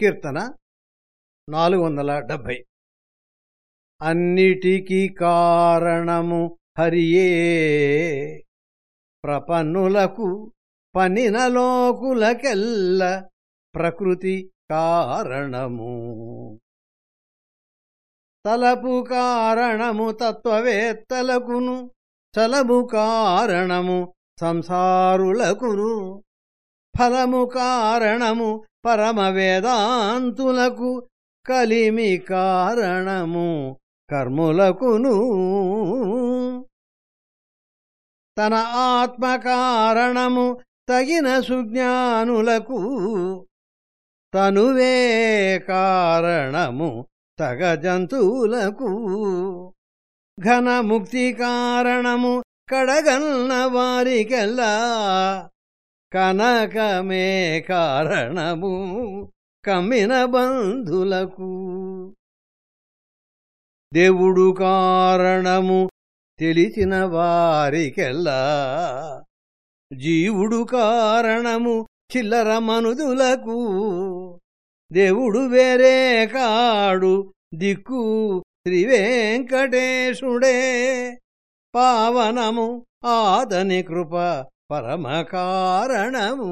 కీర్తన నాలుగు వందల డెబ్భై. అన్నిటికీ కారణము హరియే. ప్రపన్నులకు పనినలోకులకెల్ల ప్రకృతి కారణము. తలపు కారణము తత్వవేత్తలకును చలము కారణము సంసారులకును ఫలము కారణము పరమ వేదాంతులకు కలిమి కారణము కర్ములకును. తన ఆత్మ కారణము తగిన సుజ్ఞానులకు తనువే కారణము తగ జంతువులకు ఘనముక్తి కారణము కడగన్న వారికెల్లా కనకమే కారణము కమిన బంధులకు. దేవుడు కారణము తెలిసిన వారికెల్లా. జీవుడు కారణము చిల్లర మనుదులకు. దేవుడు వేరే కాడు దిక్కు శ్రీవేంకటేశుడే పావనము ఆదని కృప పరమకారణము.